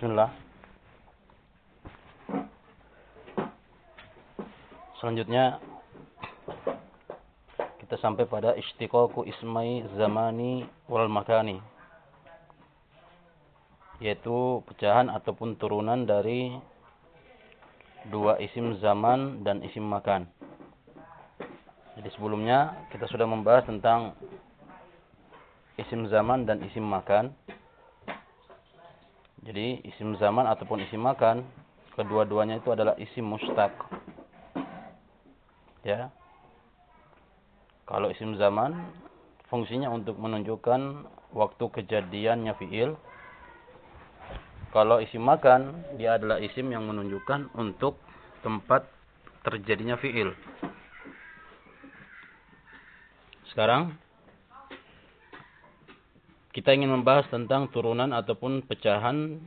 Bismillah. Selanjutnya kita sampai pada istiqaqu ismai zamani wal makani. Yaitu pecahan ataupun turunan dari dua isim zaman dan isim makan. Jadi sebelumnya kita sudah membahas tentang isim zaman dan isim makan. Jadi isim zaman ataupun isim makan, kedua-duanya itu adalah isim mustaq. Ya. Kalau isim zaman fungsinya untuk menunjukkan waktu kejadiannya fiil. Kalau isim makan, dia adalah isim yang menunjukkan untuk tempat terjadinya fiil. Sekarang kita ingin membahas tentang turunan ataupun pecahan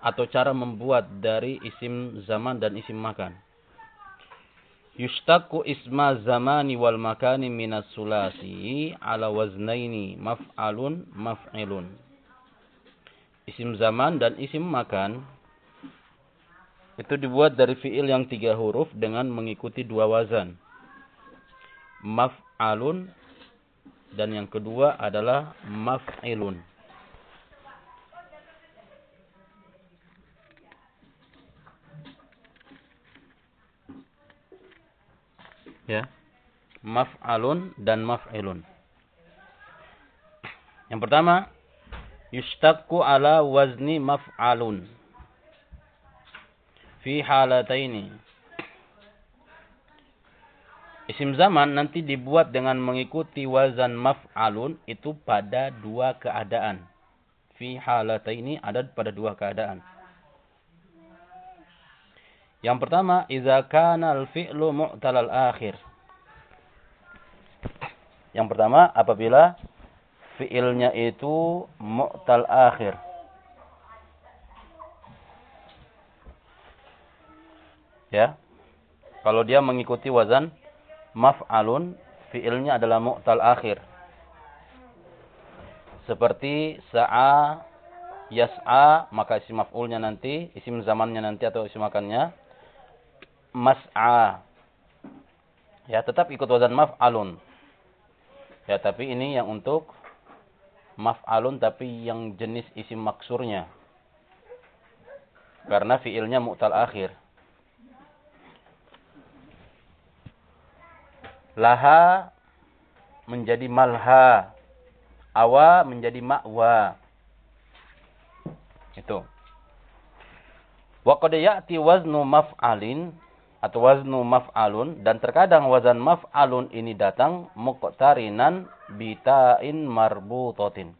atau cara membuat dari isim zaman dan isim makan. Yushtaku isma zamani wal makani minas sulasi ala waznaini maf'alun maf'ilun. Isim zaman dan isim makan itu dibuat dari fiil yang tiga huruf dengan mengikuti dua wazan. Maf'alun dan yang kedua adalah maf'ilun. Ya. Maf'alun dan maf'ilun. Yang pertama, yustaqqu ala wazni maf'alun. Fi halataini Isim zaman nanti dibuat dengan mengikuti wazan maf'alun itu pada dua keadaan. Fi halata ini ada pada dua keadaan. Yang pertama, idza kana al-fi'lu mu'tal al-akhir. Yang pertama, apabila fi'ilnya itu mu'tal akhir. Ya. Kalau dia mengikuti wazan maf'alun fiilnya adalah mu'tal akhir. Seperti sa'a, yas'a, maka isim maf'ulnya nanti, isim zamannya nanti atau isim makannya mas'a. Ya, tetap ikut wazan maf'alun. Ya, tapi ini yang untuk maf'alun tapi yang jenis isim maksurnya. Karena fiilnya mu'tal akhir. Laha menjadi malha. Awa menjadi ma'wa. Itu. Wa qad ya'ti waznu maf'alin atau waznu maf'alun dan terkadang wazan maf'alun ini datang muqtarinan bita'in marbutatin.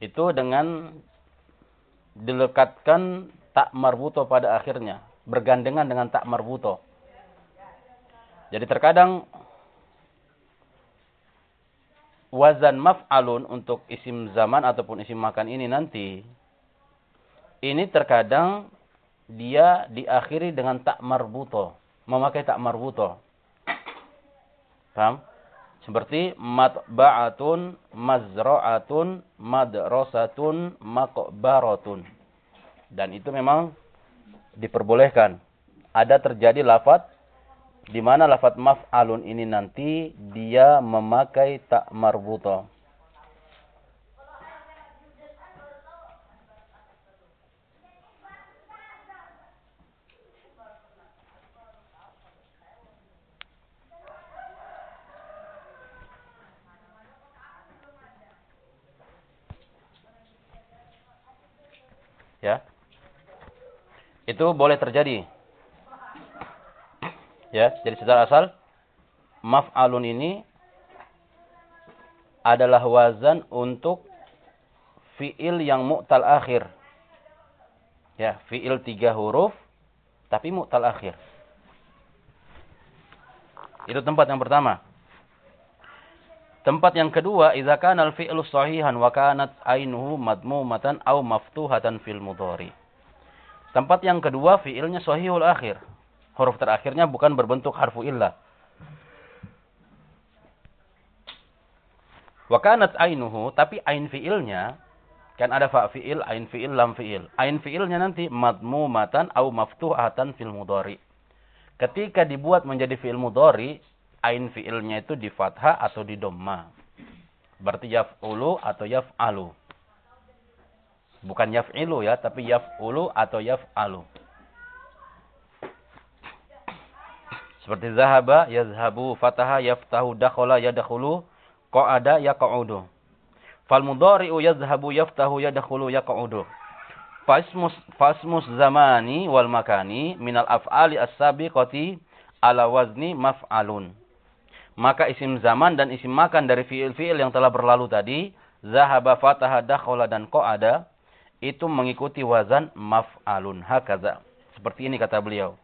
Itu dengan dilekatkan tak marbuto pada akhirnya, bergandengan dengan tak marbuto. Jadi terkadang wazan maf'alun untuk isim zaman ataupun isim makan ini nanti ini terkadang dia diakhiri dengan tak marbuto, memakai tak marbuto. Paham? Seperti matba'atun, mazra'atun, madrasatun, maqbaratun. Dan itu memang diperbolehkan. Ada terjadi lafaz di mana lafat maf'alun ini nanti dia memakai tak marbuto. Ya. Itu boleh terjadi Ya, jadi secara asal maf'alun ini adalah wazan untuk fiil yang mu'tal akhir. Ya, fiil tiga huruf tapi mu'tal akhir. Itu tempat yang pertama. Tempat yang kedua, idza kana al-fi'lu sahihan wa kanat ainuhu madmumatan aw maftuhatan fil mudhari. Tempat yang kedua, fiilnya sahihul akhir huruf terakhirnya bukan berbentuk harfu illah. Wakanat ainuhu, tapi ain fiilnya Kan ada fa fi'il, ain fi'il, lam fi'il. Ain fi'ilnya nanti madmumatan au maftuhatan fil mudhari. Ketika dibuat menjadi fi'il mudhari, ain fi'ilnya itu di fathah atau di dhamma. Berarti yaf'ulu atau yaf'alu. Bukan yaf'ilu ya, tapi yaf'ulu atau yaf'alu. Seperti zahaba, yazhabu, fataha, yaftahu, dakhala, yadakhulu, qa'ada, yaq'udu. Fal mudhari'u yazhabu, yaftahu, yadakhulu, yaq'udu. Fasmus fasmus zamani wal makani minal af'ali as-sabiqati ala wazni maf'alun. Maka isim zaman dan isim makan dari fiil-fiil yang telah berlalu tadi, zahaba, fataha, dakhala dan qa'ada itu mengikuti wazan maf'alun hakaza. Seperti ini kata beliau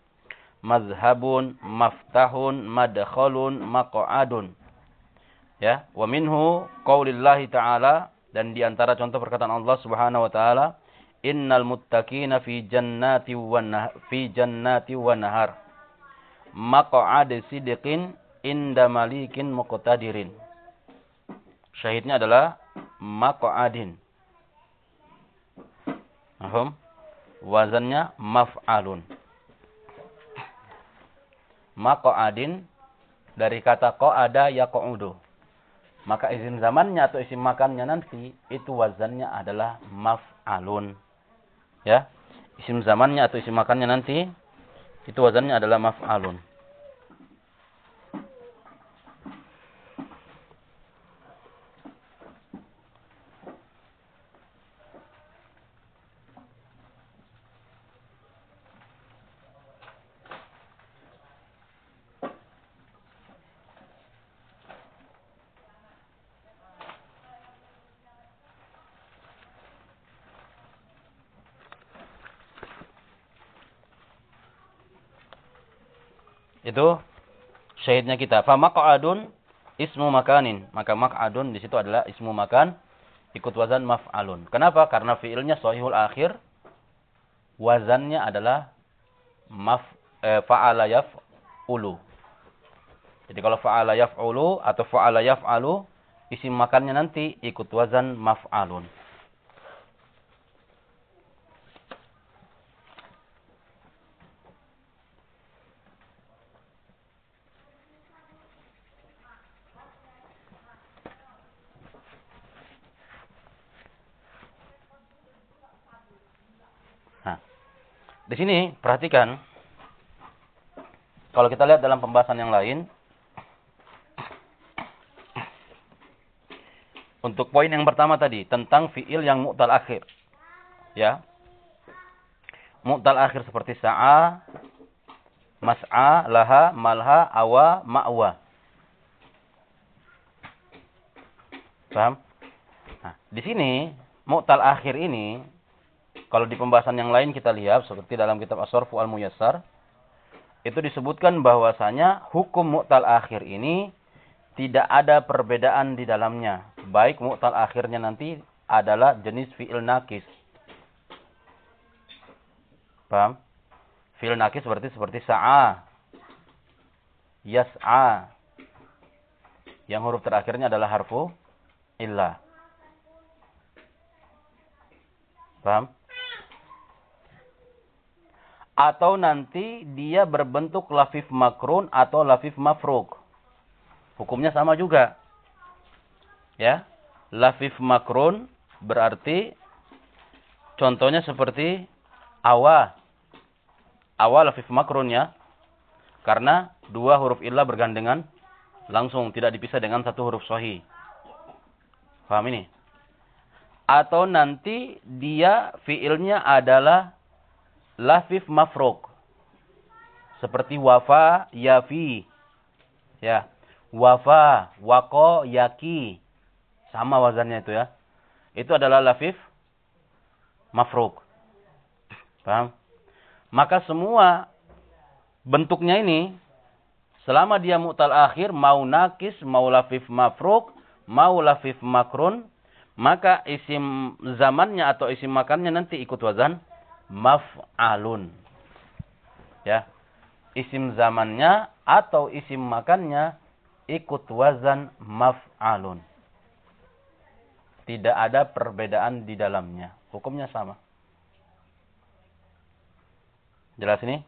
mazhabun, maftahun, madkhalun, maq'adun. Ya, wa minhu qaulillahi ta'ala dan di antara contoh perkataan Allah Subhanahu wa taala, innal muttaqina fi jannati wa fi jannati wa nahar. Maq'ad sidqin inda malikin muqtadirin. Syahidnya adalah maq'adin. Paham? Wazannya maf'alun adin dari kata qa'ada yaq'udu. Maka izin zamannya atau isim makannya nanti itu wazannya adalah maf'alun. Ya. Isim zamannya atau isim makannya nanti itu wazannya adalah maf'alun. Itu syahidnya kita. Fa maq'adun ismu makanin. Maka maq'adun di situ adalah ismu makan ikut wazan maf'alun. Kenapa? Karena fiilnya sahihul akhir. Wazannya adalah maf eh, fa'ala yaf'ulu. Jadi kalau fa'ala yaf'ulu atau fa'ala yaf'alu isim makannya nanti ikut wazan maf'alun. Di sini perhatikan kalau kita lihat dalam pembahasan yang lain untuk poin yang pertama tadi tentang fiil yang mu'tal akhir. Ya. Mu'tal akhir seperti sa'a, mas'a, laha, malha, awa, ma'wa. Paham? Nah, di sini mu'tal akhir ini kalau di pembahasan yang lain kita lihat seperti dalam kitab As-Sarfu Al-Muyassar itu disebutkan bahwasanya hukum mu'tal akhir ini tidak ada perbedaan di dalamnya. Baik mu'tal akhirnya nanti adalah jenis fi'il nakis. Paham? Fi'il nakis seperti seperti sa'a, yas'a. Yang huruf terakhirnya adalah harfu illa. Paham? Atau nanti dia berbentuk lafif makrun atau lafif mafruk. Hukumnya sama juga. Ya. Lafif makrun berarti contohnya seperti awa. Awa lafif makrun ya. Karena dua huruf illah bergandengan langsung tidak dipisah dengan satu huruf sahih. Paham ini? Atau nanti dia fiilnya adalah lafif mafruk. Seperti wafa, yafi. Ya. Wafa, wako, yaki. Sama wazannya itu ya. Itu adalah lafif mafruk. Paham? Maka semua bentuknya ini selama dia mu'tal akhir mau nakis, mau lafif mafruk, mau lafif makrun, maka isim zamannya atau isim makannya nanti ikut wazan maf'alun. Ya. Isim zamannya atau isim makannya ikut wazan maf'alun. Tidak ada perbedaan di dalamnya. Hukumnya sama. Jelas ini?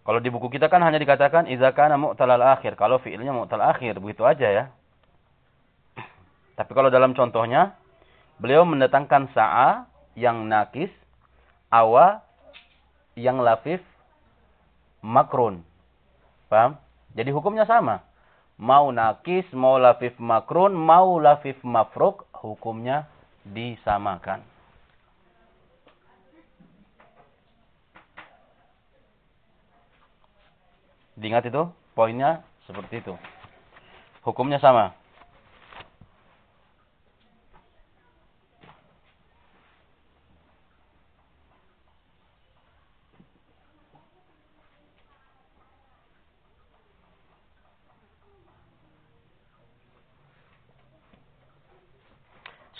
Kalau di buku kita kan hanya dikatakan idza kana mu'talal akhir. Kalau fiilnya mu'tal akhir, begitu aja ya. Tapi kalau dalam contohnya, beliau mendatangkan sa'a yang nakis, awa yang lafif, makrun. Paham? Jadi hukumnya sama. Mau nakis, mau lafif makrun, mau lafif mafruk, hukumnya disamakan. Diingat itu, poinnya seperti itu. Hukumnya sama.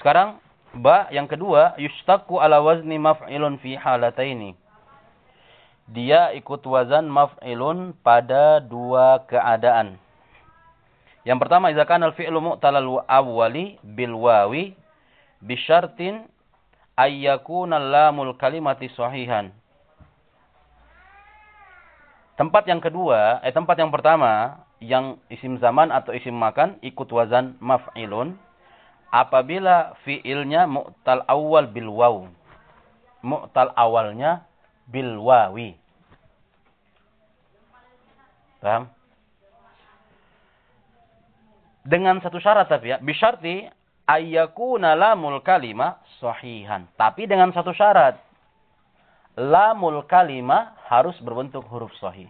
Sekarang ba yang kedua yustaku ala wazni maf'ilun fi halataini dia ikut wazan maf'ilun pada dua keadaan. Yang pertama, idza kana al-fi'lu mu'talal awwali bil wawi bi syartin ay yakuna lamul kalimati sahihan. Tempat yang kedua, eh tempat yang pertama yang isim zaman atau isim makan ikut wazan maf'ilun apabila fi'ilnya mu'tal awal bil waw. Mu'tal awalnya bil wawi. Paham? Dengan satu syarat tapi ya, bisyarti ayyakuna lamul kalima sahihan. Tapi dengan satu syarat. Lamul kalima harus berbentuk huruf sahih.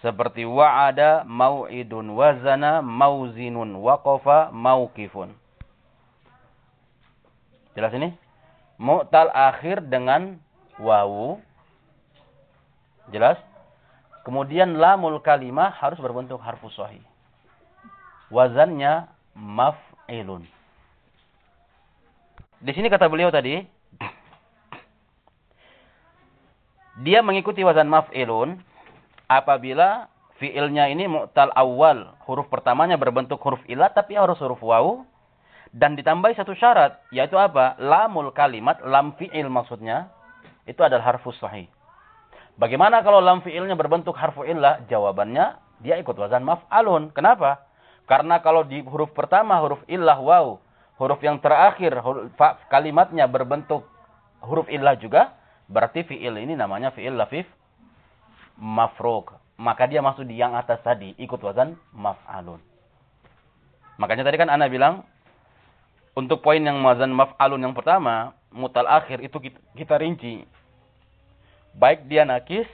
Seperti wa'ada, mau'idun, wazana, mauzinun, waqafa, mauqifun. Jelas ini? Mu'tal akhir dengan wawu. Jelas? Kemudian lamul kalimah harus berbentuk harfu sahih. Wazannya maf'ilun. Di sini kata beliau tadi, dia mengikuti wazan maf'ilun apabila fiilnya ini mu'tal awal, huruf pertamanya berbentuk huruf ilah tapi harus huruf wawu dan ditambahi satu syarat yaitu apa? Lamul kalimat, lam fiil maksudnya itu adalah harfu sahih. Bagaimana kalau lam fiilnya berbentuk harfu illah? Jawabannya dia ikut wazan maf'alun. Kenapa? Karena kalau di huruf pertama huruf illah waw, huruf yang terakhir huruf, kalimatnya berbentuk huruf illah juga, berarti fiil ini namanya fiil lafif mafruk. Maka dia masuk di yang atas tadi, ikut wazan maf'alun. Makanya tadi kan Ana bilang, untuk poin yang wazan maf'alun yang pertama, mutal akhir itu kita, kita rinci baik dia nakis,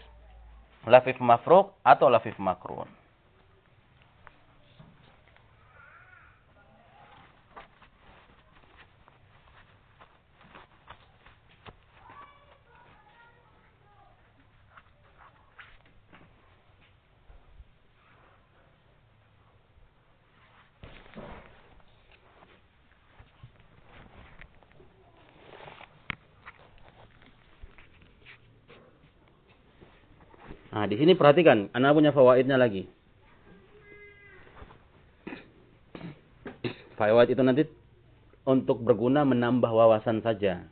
lafif mafruk atau lafif makrun. Nah, di sini perhatikan, anak punya fawaidnya lagi. Fawaid itu nanti untuk berguna menambah wawasan saja.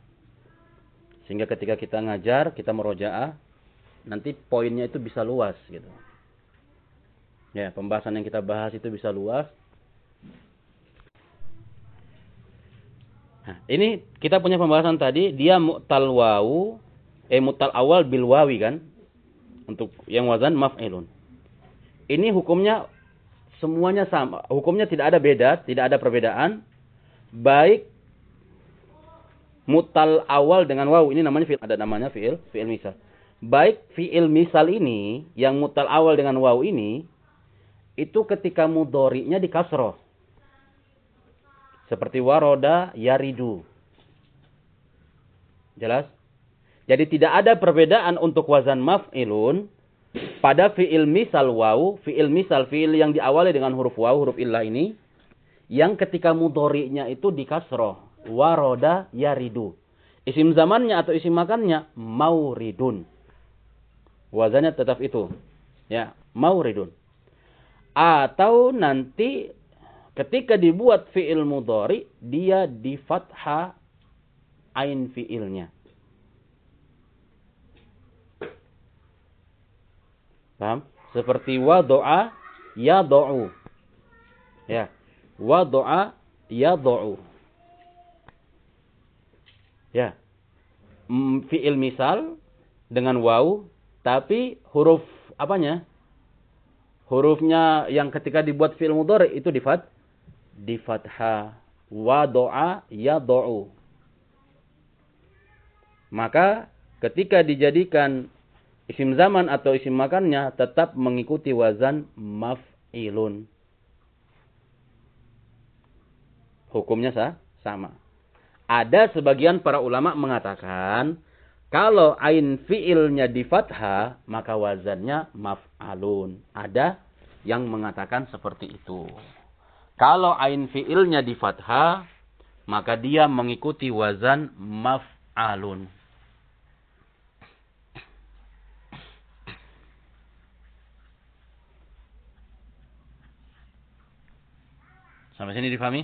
Sehingga ketika kita ngajar, kita merojaah, nanti poinnya itu bisa luas gitu. Ya, pembahasan yang kita bahas itu bisa luas. Nah, ini kita punya pembahasan tadi, dia mu'tal wawu, eh mu'tal awal bil wawi kan? Untuk yang wazan maf'ilun. Ini hukumnya semuanya sama. Hukumnya tidak ada beda, tidak ada perbedaan. Baik mutal awal dengan waw ini namanya fi'il ada namanya fi'il fi'il misal. Baik fi'il misal ini yang mutal awal dengan waw ini itu ketika mudorinya di kasroh. Seperti waroda yaridu. Jelas? Jadi tidak ada perbedaan untuk wazan maf'ilun pada fi'il misal waw, fi'il misal fi'il yang diawali dengan huruf waw, huruf illah ini yang ketika mudhari'nya itu di kasroh, waroda yaridu. Isim zamannya atau isim makannya mauridun. Wazannya tetap itu. Ya, mauridun. Atau nanti Ketika dibuat fi'il mudhari, dia di fathah ain fi'ilnya. Paham? Seperti wado'a yado'u. Ya. Wado'a yado'u. Ya. Fi'il misal dengan waw, tapi huruf apanya? Hurufnya yang ketika dibuat fi'il mudhari itu di fat di fathah wa doa ya do'u. Maka ketika dijadikan isim zaman atau isim makannya tetap mengikuti wazan maf'ilun. Hukumnya sah, sama. Ada sebagian para ulama mengatakan kalau ain fiilnya di fathah maka wazannya maf'alun. Ada yang mengatakan seperti itu. Kalau ain fiilnya di fathah, maka dia mengikuti wazan maf'alun. Sampai sini difahami?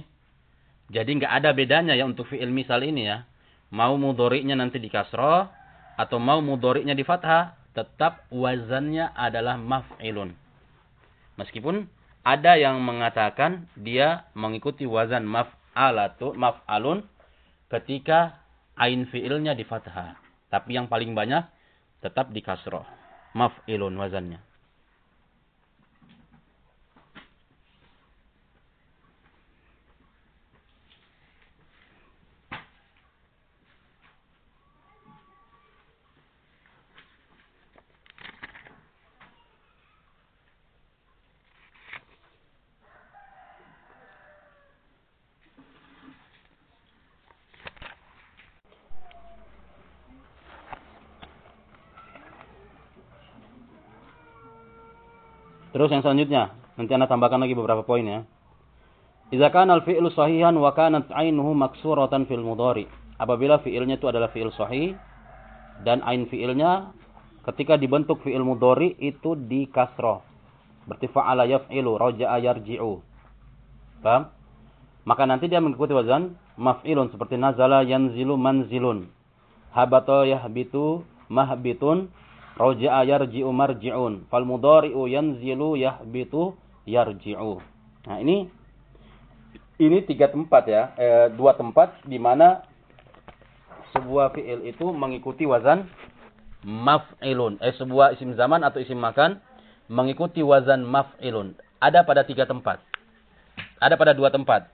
Jadi nggak ada bedanya ya untuk fiil misal ini ya. Mau mudoriknya nanti di kasroh atau mau mudoriknya di fathah, tetap wazannya adalah maf'ilun. Meskipun ada yang mengatakan dia mengikuti wazan maf'alatu maf'alun ketika ain fiilnya di fathah. Tapi yang paling banyak tetap di kasroh. Maf'ilun wazannya. Terus yang selanjutnya, nanti Anda tambahkan lagi beberapa poin ya. Idza kana al-fi'lu sahihan wa kanat 'ainuhu maksuratan fil mudhari. Apabila fi'ilnya itu adalah fi'il sahih dan ain fi'ilnya ketika dibentuk fi'il mudhari itu di kasrah. Berarti fa'ala yaf'ilu, raja'a yarji'u. Paham? Maka nanti dia mengikuti wazan maf'ilun seperti nazala yanzilu manzilun. Habata yahbitu mahbitun Roja'a yarji'u marji'un. Fal yanzilu yahbitu yarji'u. Nah, ini ini tiga tempat ya, eh, dua tempat di mana sebuah fi'il itu mengikuti wazan maf'ilun. Eh sebuah isim zaman atau isim makan mengikuti wazan maf'ilun. Ada pada tiga tempat. Ada pada dua tempat.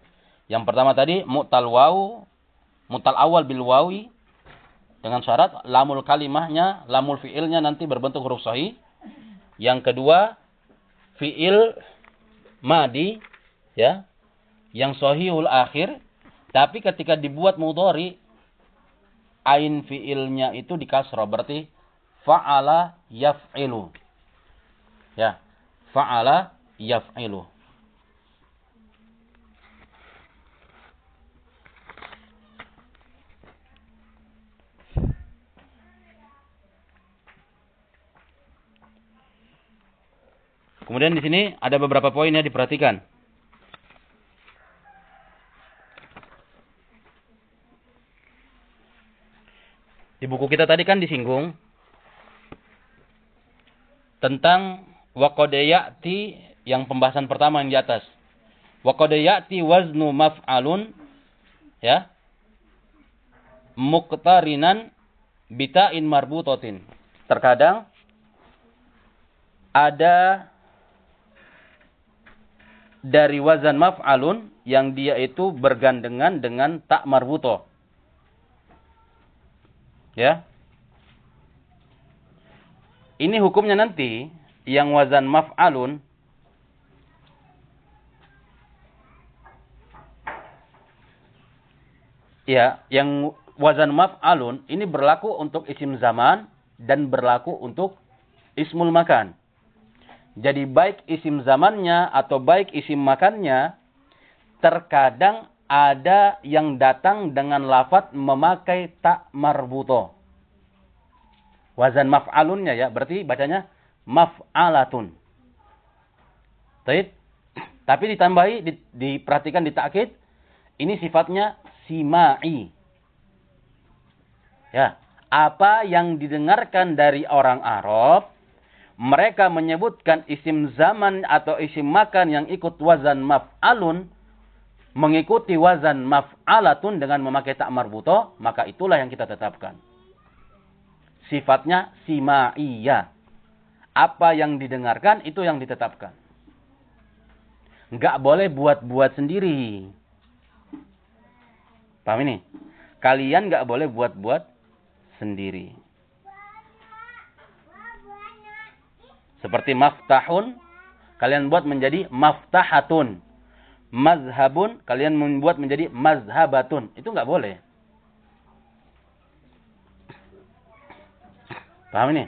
Yang pertama tadi mu'tal waw, mu'tal awal bil wawi dengan syarat lamul kalimahnya, lamul fiilnya nanti berbentuk huruf sahih. Yang kedua, fiil madi ya, yang sahihul akhir, tapi ketika dibuat mudhari ain fiilnya itu di berarti fa'ala yaf'ilu. Ya, fa'ala yaf'ilu. Kemudian di sini ada beberapa poin yang diperhatikan. Di buku kita tadi kan disinggung tentang wakodeyati yang pembahasan pertama yang di atas. Wakodeyati waznu maf'alun ya muqtarinan bita'in marbutotin. Terkadang ada dari wazan maf'alun yang dia itu bergandengan dengan tak marbuto. Ya. Ini hukumnya nanti yang wazan maf'alun Ya, yang wazan maf'alun ini berlaku untuk isim zaman dan berlaku untuk ismul makan. Jadi baik isim zamannya atau baik isim makannya, terkadang ada yang datang dengan lafat memakai tak marbuto. Wazan maf'alunnya ya, berarti bacanya maf'alatun. Baik. Tapi ditambahi, di, diperhatikan di takkid, ini sifatnya simai. Ya, apa yang didengarkan dari orang Arab, mereka menyebutkan isim zaman atau isim makan yang ikut wazan maf'alun, mengikuti wazan maf'alatun dengan memakai tak marbuto, maka itulah yang kita tetapkan. Sifatnya simaiyah. Apa yang didengarkan, itu yang ditetapkan. Enggak boleh buat-buat sendiri. Paham ini? Kalian enggak boleh buat-buat sendiri. Seperti maftahun, kalian buat menjadi maftahatun. Mazhabun, kalian membuat menjadi mazhabatun. Itu enggak boleh. Paham ini?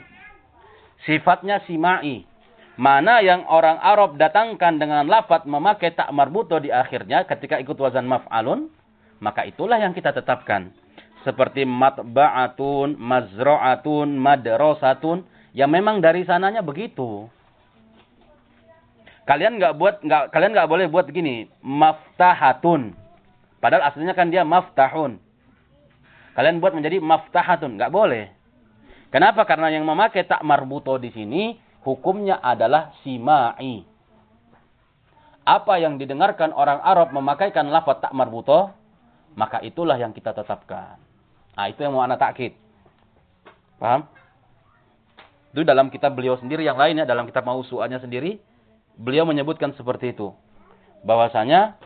Sifatnya simai. Mana yang orang Arab datangkan dengan lafat memakai tak marbuto di akhirnya ketika ikut wazan maf'alun, maka itulah yang kita tetapkan. Seperti matba'atun, mazra'atun, madrasatun, yang memang dari sananya begitu. Kalian nggak buat nggak kalian nggak boleh buat begini, maftahatun. Padahal aslinya kan dia maftahun. Kalian buat menjadi maftahatun, nggak boleh. Kenapa? Karena yang memakai tak marbuto di sini hukumnya adalah simai. Apa yang didengarkan orang Arab memakaikan lafaz tak marbuto, maka itulah yang kita tetapkan. Nah, itu yang mau anak takkid. Paham? Itu dalam kitab beliau sendiri yang lainnya, dalam kitab mausu'anya sendiri, beliau menyebutkan seperti itu. Bahwasanya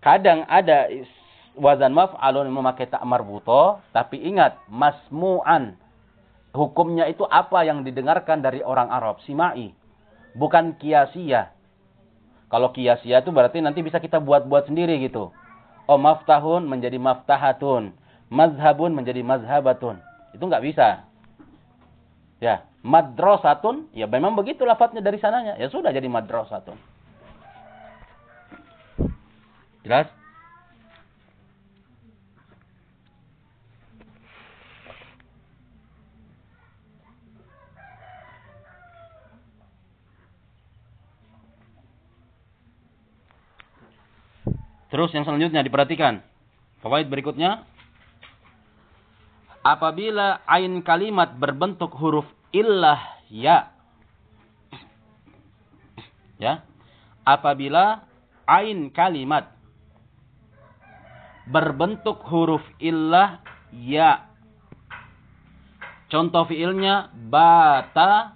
kadang ada wazan maf'alun memakai tak marbuto, tapi ingat masmu'an Hukumnya itu apa yang didengarkan dari orang Arab, simai. Bukan kiasia. Kalau kiasia itu berarti nanti bisa kita buat-buat sendiri gitu. Oh maftahun menjadi maftahatun. Mazhabun menjadi mazhabatun. Itu nggak bisa. Ya, madrasatun, ya memang begitu lafadznya dari sananya. Ya sudah jadi madrasatun. Jelas? Terus yang selanjutnya diperhatikan. Fawaid berikutnya. Apabila ain kalimat berbentuk huruf illah ya. Ya. Apabila ain kalimat berbentuk huruf illah ya. Contoh fiilnya bata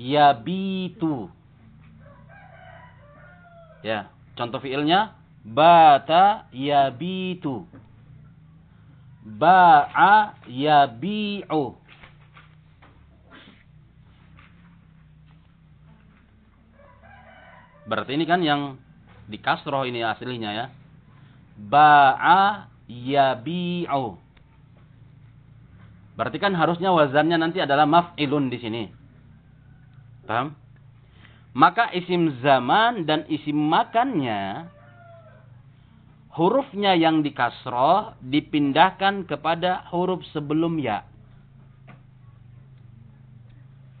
yabitu. Ya. Contoh fiilnya bata yabitu. Ba'a yabi'u. Berarti ini kan yang di kasroh ini aslinya ya. Ba'a yabi'u. Berarti kan harusnya wazannya nanti adalah maf'ilun di sini. Paham? Maka isim zaman dan isim makannya hurufnya yang dikasroh dipindahkan kepada huruf sebelum ya.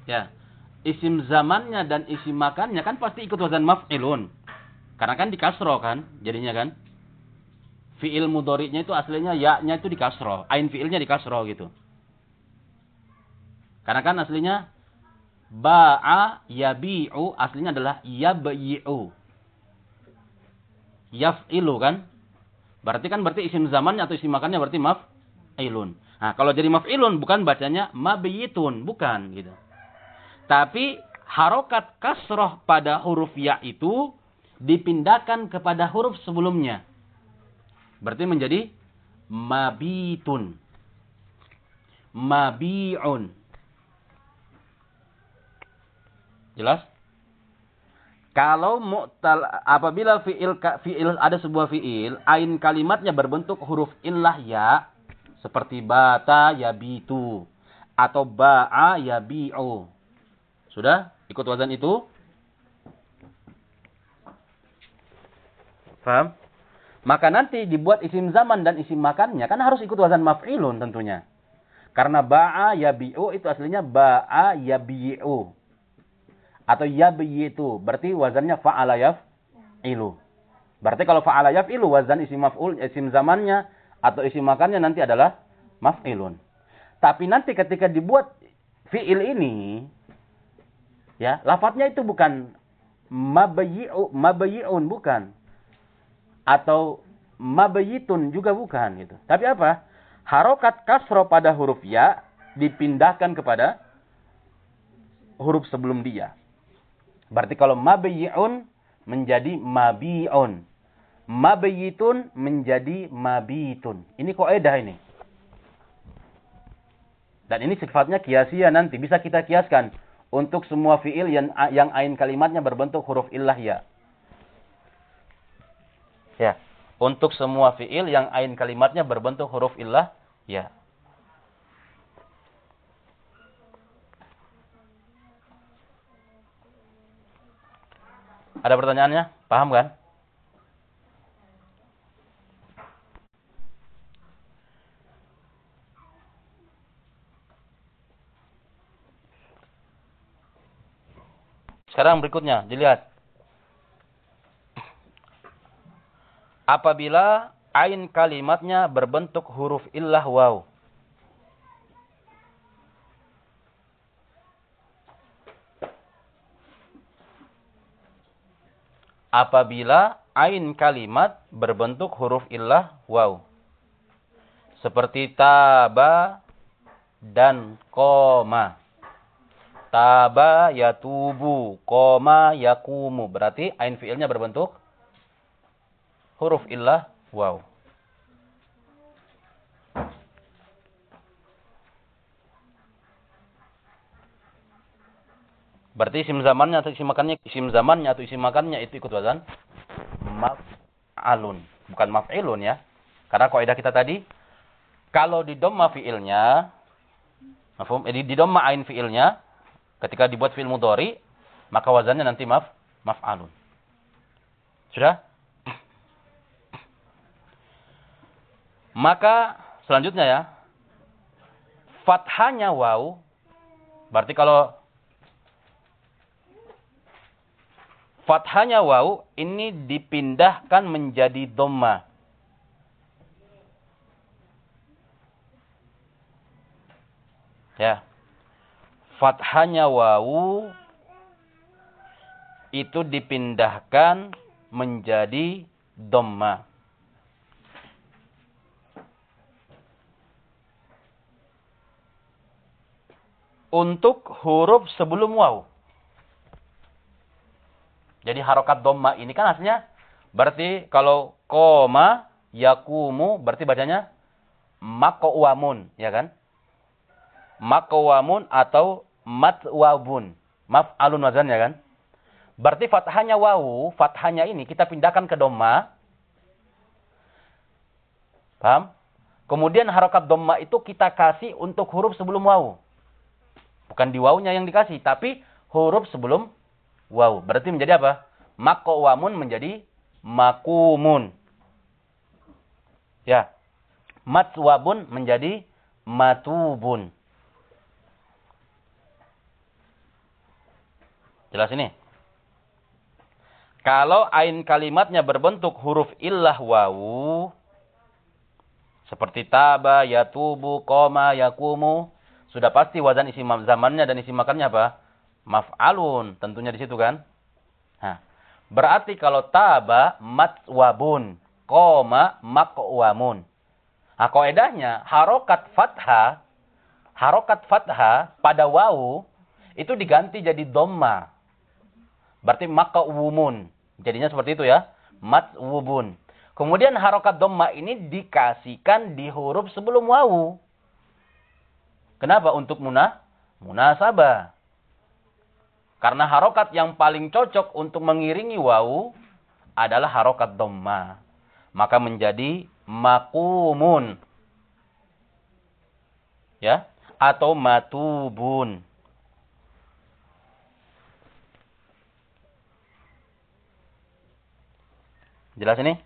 Ya. Isim zamannya dan isim makannya kan pasti ikut wazan maf'ilun. Karena kan dikasroh kan jadinya kan. Fi'il mudoriknya itu aslinya ya-nya itu dikasroh. Ain fi'ilnya dikasroh gitu. Karena kan aslinya Ba'a yabi'u aslinya adalah yabyi'u. Yaf'ilu kan? Berarti kan berarti isim zamannya atau isim makannya berarti maf'ilun. Nah, kalau jadi maf'ilun bukan bacanya mabiyitun, bukan gitu. Tapi harokat kasroh pada huruf ya itu dipindahkan kepada huruf sebelumnya. Berarti menjadi mabitun. Mabi'un. Jelas? Kalau mu'tal apabila fiil fiil ada sebuah fiil, ain kalimatnya berbentuk huruf illah ya seperti bata ya bitu atau ba'a ya bi'u. Sudah? Ikut wazan itu? Faham? Maka nanti dibuat isim zaman dan isim makannya kan harus ikut wazan maf'ilun tentunya. Karena ba'a ya bi'u itu aslinya ba'a ya bi'u. Atau yabyitu. Berarti wazannya fa'ala ilu. Berarti kalau fa'ala ilu wazan isim maf'ul isim zamannya atau isim makannya nanti adalah maf'ilun. Tapi nanti ketika dibuat fi'il ini ya, lafadznya itu bukan mabayyi'u mabayyi'un bukan. Atau mabayitun juga bukan gitu. Tapi apa? Harokat kasro pada huruf ya dipindahkan kepada huruf sebelum dia. Berarti kalau mabayyi'un menjadi mabi'un. Mabayitun menjadi mabitun. Ini kaidah ini. Dan ini sifatnya kiasia nanti. Bisa kita kiaskan. Untuk semua fi'il yang, yang ain kalimatnya berbentuk huruf illah ya. Ya. Untuk semua fi'il yang ain kalimatnya berbentuk huruf illah ya. Ada pertanyaannya? Paham kan? Sekarang berikutnya, dilihat. Apabila ain kalimatnya berbentuk huruf illah waw. Apabila ain kalimat berbentuk huruf illah waw. Seperti taba dan koma. Taba yatubu, koma yakumu. Berarti ain fiilnya berbentuk huruf illah waw. Berarti isim zamannya atau isim makannya, isim zamannya atau isim makannya itu ikut wazan maf'alun, bukan maf'ilun ya. Karena kaidah kita tadi kalau di dhamma fiilnya, mafhum, eh, di dhamma ain fiilnya Ketika dibuat fi'il mudhari, maka wazannya nanti maf maf'alun. Sudah? Maka selanjutnya ya. Fathanya waw. Berarti kalau fathanya waw ini dipindahkan menjadi dhamma. Ya fathanya wawu itu dipindahkan menjadi dhamma. Untuk huruf sebelum waw. Jadi harokat dhamma ini kan aslinya berarti kalau koma yakumu berarti bacanya makowamun, ya kan? Makowamun atau matwabun. Maf'alun wazannya kan? Berarti fathahnya wawu, fathahnya ini kita pindahkan ke doma. Paham? Kemudian harokat doma itu kita kasih untuk huruf sebelum wawu. Bukan di wawunya yang dikasih, tapi huruf sebelum wawu. Berarti menjadi apa? Makowamun menjadi makumun. Ya. Matwabun menjadi matubun. Jelas ini? Kalau ain kalimatnya berbentuk huruf illah wawu, seperti taba, yatubu, koma, yakumu, sudah pasti wazan isi zamannya dan isi makannya apa? Maf'alun, tentunya di situ kan? Nah, berarti kalau taba, matwabun, koma, makwamun. Nah, koedahnya, harokat fathah, harokat fathah pada wawu, itu diganti jadi doma. Berarti maka umun. Jadinya seperti itu ya. Matwubun. Kemudian harokat dhamma ini dikasihkan di huruf sebelum wawu. Kenapa? Untuk munah? Munasabah. Karena harokat yang paling cocok untuk mengiringi wawu adalah harokat dhamma. Maka menjadi makumun. Ya. Atau matubun. Jelas ini?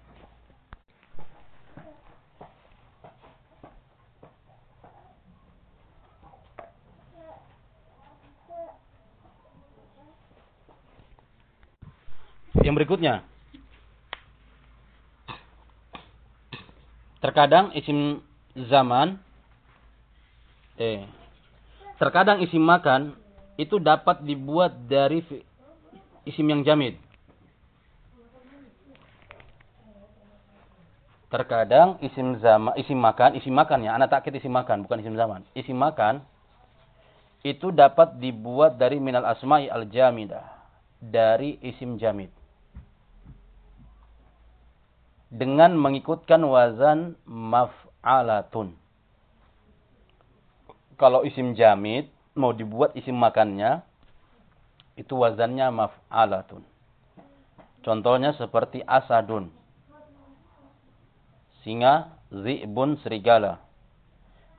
Yang berikutnya. Terkadang isim zaman eh terkadang isim makan itu dapat dibuat dari isim yang jamid. Terkadang isim zaman, isim makan, isim makan ya, anak takkit isim makan, bukan isim zaman. Isim makan itu dapat dibuat dari minal asma'i al-jamidah, dari isim jamid. Dengan mengikutkan wazan maf'alatun. Kalau isim jamid mau dibuat isim makannya, itu wazannya maf'alatun. Contohnya seperti asadun singa, zi'bun, serigala.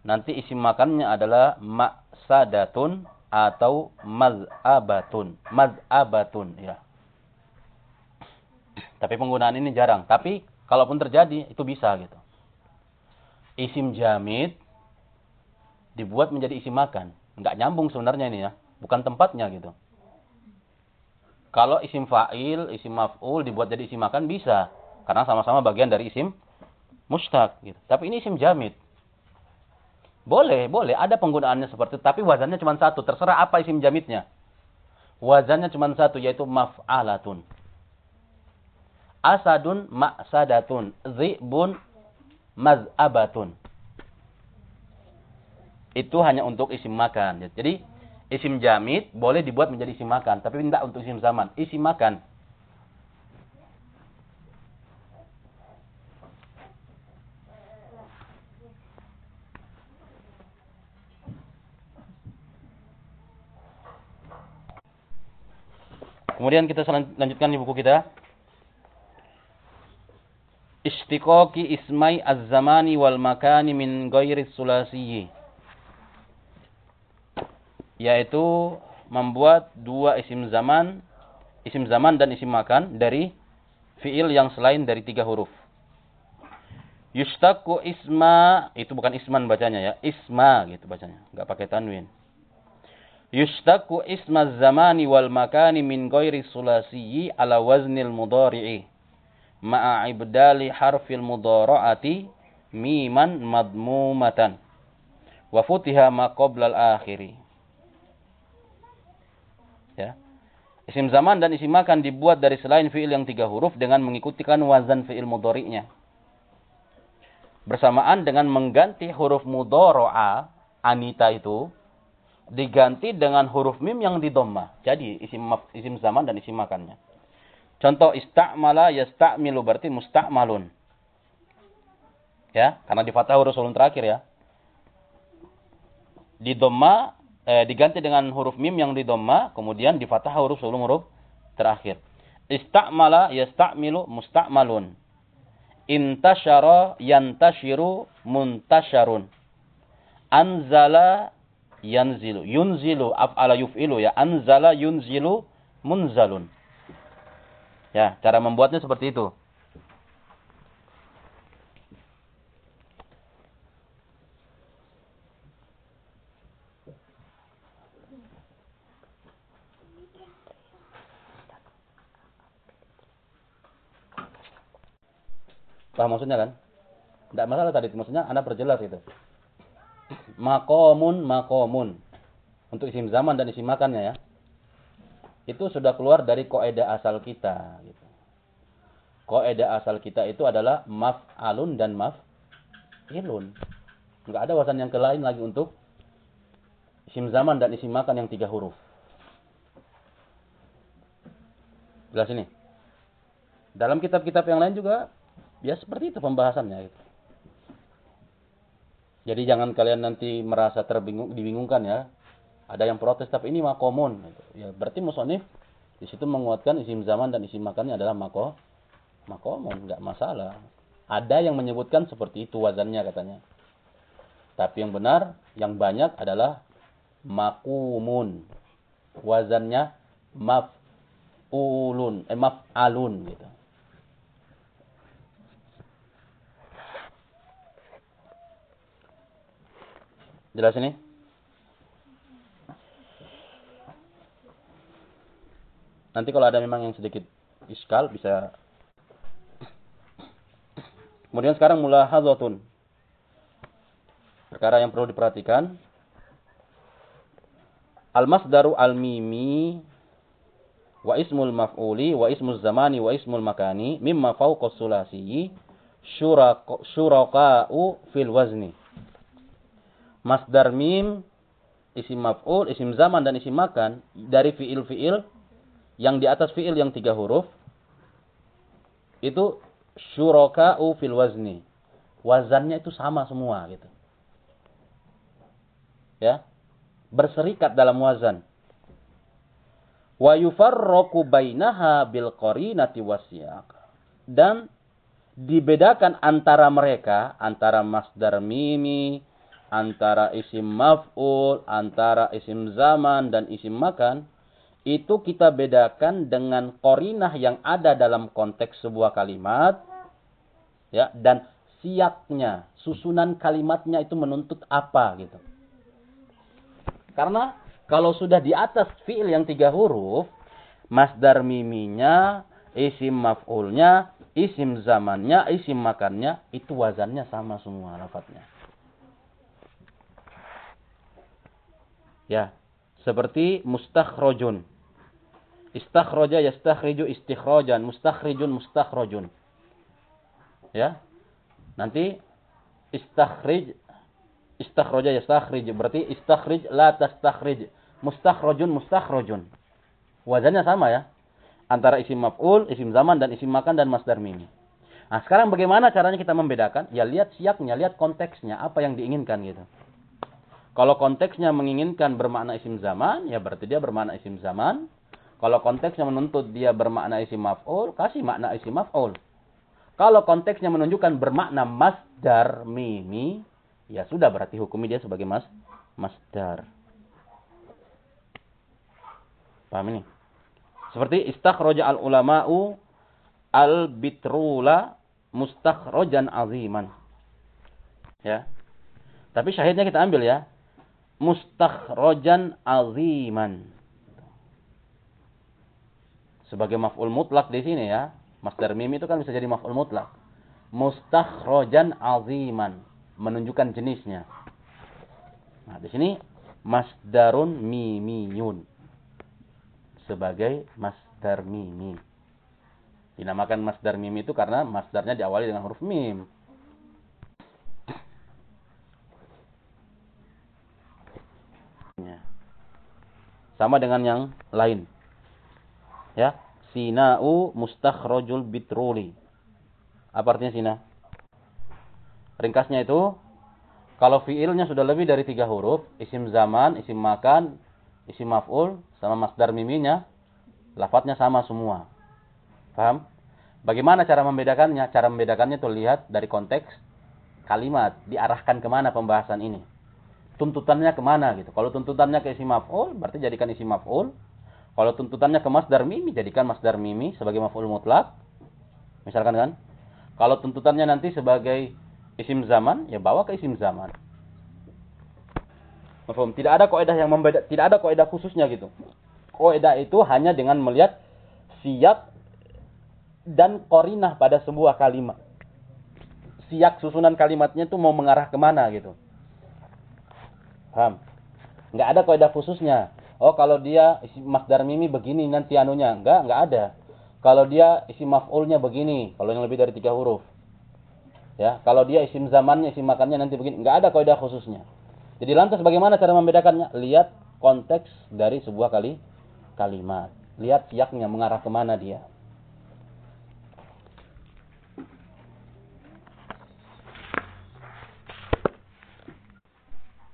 Nanti isim makannya adalah maksadatun atau maz'abatun. Maz'abatun, ya. Tapi penggunaan ini jarang. Tapi kalaupun terjadi, itu bisa gitu. Isim jamid dibuat menjadi isim makan. Nggak nyambung sebenarnya ini ya. Bukan tempatnya gitu. Kalau isim fa'il, isim maf'ul dibuat jadi isim makan bisa. Karena sama-sama bagian dari isim mustaq gitu. Tapi ini isim jamid. Boleh, boleh. Ada penggunaannya seperti itu. Tapi wazannya cuma satu. Terserah apa isim jamidnya. Wazannya cuma satu, yaitu maf'alatun. Asadun ma'sadatun. Zi'bun maz'abatun. Itu hanya untuk isim makan. Jadi, isim jamid boleh dibuat menjadi isim makan. Tapi tidak untuk isim zaman. Isim makan. Kemudian kita lanjutkan di buku kita. Istiqoqi ismai az-zamani wal makani min ghairi sulasiyyi. Yaitu membuat dua isim zaman, isim zaman dan isim makan dari fiil yang selain dari tiga huruf. Yustaku isma, itu bukan isman bacanya ya, isma gitu bacanya, enggak pakai tanwin. Yustaku isma zamani wal makani min ghairi sulasiyi ala waznil mudari'i. Ma'a ibdali harfil mudara'ati miman madmumatan. Wa futiha ma qoblal akhiri. Ya. Isim zaman dan isim makan dibuat dari selain fiil yang tiga huruf dengan mengikutikan wazan fiil mudhari'nya. Bersamaan dengan mengganti huruf mudhara'a, anita itu, diganti dengan huruf mim yang didomma. Jadi isim isim zaman dan isim makannya. Contoh istamala yasta'milu berarti musta'malun. Ya, karena di fathah huruf sulun terakhir ya. Di domma eh, diganti dengan huruf mim yang di domma, kemudian di fathah huruf sulun huruf terakhir. Istamala yasta'milu musta'malun. Intasyara yantashiru muntasyarun. Anzala yanzilu. Yunzilu af'ala yuf'ilu ya. Anzala yunzilu munzalun. Ya, cara membuatnya seperti itu. Paham maksudnya kan? Tidak masalah tadi. Maksudnya Anda perjelas itu makomun makomun. Untuk isim zaman dan isim makannya ya. Itu sudah keluar dari koedah asal kita. Gitu. Koedah asal kita itu adalah maf'alun dan maf'ilun. Enggak ada wasan yang lain lagi untuk isim zaman dan isim makan yang tiga huruf. Jelas ini. Dalam kitab-kitab yang lain juga ya seperti itu pembahasannya. Gitu. Jadi jangan kalian nanti merasa terbingung, dibingungkan ya. Ada yang protes tapi ini makomun. Ya berarti musonif di situ menguatkan isim zaman dan isim makannya adalah mako makomun, nggak masalah. Ada yang menyebutkan seperti itu wazannya katanya. Tapi yang benar, yang banyak adalah makumun. Wazannya maf'ulun, eh maf'alun gitu. Jelas ini? Nanti kalau ada memang yang sedikit iskal bisa Kemudian sekarang mulahadzatun. Perkara yang perlu diperhatikan. Al-masdaru al-mimi wa ismul maf'uli wa ismul zamani wa ismul makani mimma fawqa sulasi syuraka'u fil wazni. Masdar mim, isim maf'ul, isim zaman dan isim makan dari fiil-fiil yang di atas fiil yang tiga huruf itu syuraka'u fil wazni. Wazannya itu sama semua gitu. Ya. Berserikat dalam wazan. Wa yufarraqu bainaha bil qarinati wasyaq. Dan dibedakan antara mereka, antara masdar mimi, antara isim maf'ul, antara isim zaman dan isim makan, itu kita bedakan dengan korinah yang ada dalam konteks sebuah kalimat ya dan siaknya susunan kalimatnya itu menuntut apa gitu. Karena kalau sudah di atas fiil yang tiga huruf masdar miminya isim maf'ulnya isim zamannya isim makannya itu wazannya sama semua lafadznya. Ya seperti mustakhrojun Istakhraja yastakhriju istikhrajan, mustakhrijun mustakhrajun. Ya. Nanti istakhrij istakhraja yastakhrij berarti istakhrij la tastakhrij. Mustakhrajun mustakhrajun. Wazannya sama ya. Antara isim maf'ul, isim zaman dan isim makan dan masdar mimi. Nah, sekarang bagaimana caranya kita membedakan? Ya lihat siaknya, lihat konteksnya, apa yang diinginkan gitu. Kalau konteksnya menginginkan bermakna isim zaman, ya berarti dia bermakna isim zaman. Kalau konteksnya menuntut dia bermakna isim maf'ul, kasih makna isim maf'ul. Kalau konteksnya menunjukkan bermakna masdar mimi, ya sudah berarti hukumi dia sebagai mas masdar. Paham ini? Seperti istakhraja al-ulama'u al-bitrula mustakhrajan aziman. Ya. Tapi syahidnya kita ambil ya. Mustakhrajan aziman sebagai maf'ul mutlak di sini ya. Masdar mim itu kan bisa jadi maf'ul mutlak. Mustakhrojan aziman. Menunjukkan jenisnya. Nah, di sini masdarun mimiyun. Sebagai masdar mimi. Dinamakan masdar mimi itu karena masdarnya diawali dengan huruf mim. Sama dengan yang lain. Ya, sina'u mustakhrajul bitruli. Apa artinya sina? Ringkasnya itu kalau fiilnya sudah lebih dari tiga huruf, isim zaman, isim makan, isim maf'ul sama masdar miminya, lafadznya sama semua. Paham? Bagaimana cara membedakannya? Cara membedakannya tuh lihat dari konteks kalimat, diarahkan ke mana pembahasan ini. Tuntutannya ke mana gitu. Kalau tuntutannya ke isim maf'ul, berarti jadikan isim maf'ul. Kalau tuntutannya ke masdar mimi, jadikan masdar mimi sebagai maf'ul mutlak. Misalkan kan? Kalau tuntutannya nanti sebagai isim zaman, ya bawa ke isim zaman. Mafhum? Tidak ada kaidah yang membeda, tidak ada kaidah khususnya gitu. Kaidah itu hanya dengan melihat siap dan korinah pada sebuah kalimat. Siak susunan kalimatnya itu mau mengarah ke mana gitu. Paham? Nggak ada kaidah khususnya. Oh kalau dia isi masdar mimi begini nanti anunya. Enggak, enggak ada. Kalau dia isi maf'ulnya begini. Kalau yang lebih dari tiga huruf. Ya, kalau dia isim zamannya, isim makannya nanti begini. Enggak ada kaidah khususnya. Jadi lantas bagaimana cara membedakannya? Lihat konteks dari sebuah kali kalimat. Lihat siaknya mengarah ke mana dia.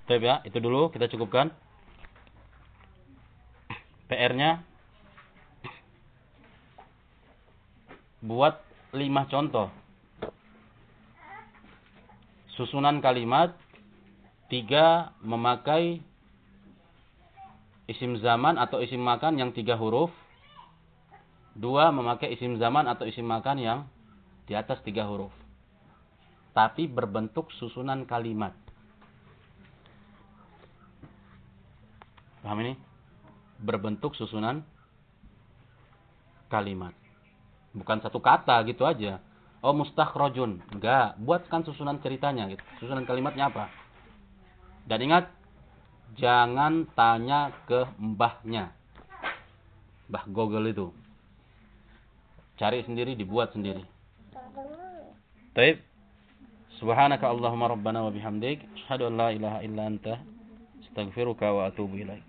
Baik ya, itu dulu kita cukupkan. PR-nya buat lima contoh. Susunan kalimat tiga memakai isim zaman atau isim makan yang tiga huruf. Dua memakai isim zaman atau isim makan yang di atas tiga huruf. Tapi berbentuk susunan kalimat. Paham ini? Berbentuk susunan kalimat. Bukan satu kata gitu aja. Oh mustakhrajun. Enggak, buatkan susunan ceritanya gitu. Susunan kalimatnya apa? Dan ingat jangan tanya ke mbahnya. Mbah Google itu. Cari sendiri, dibuat sendiri. Taib. Subhanaka Allahumma rabbana wa bihamdik. Asyhadu an la ilaha illa anta. Astaghfiruka wa atubu ilaik.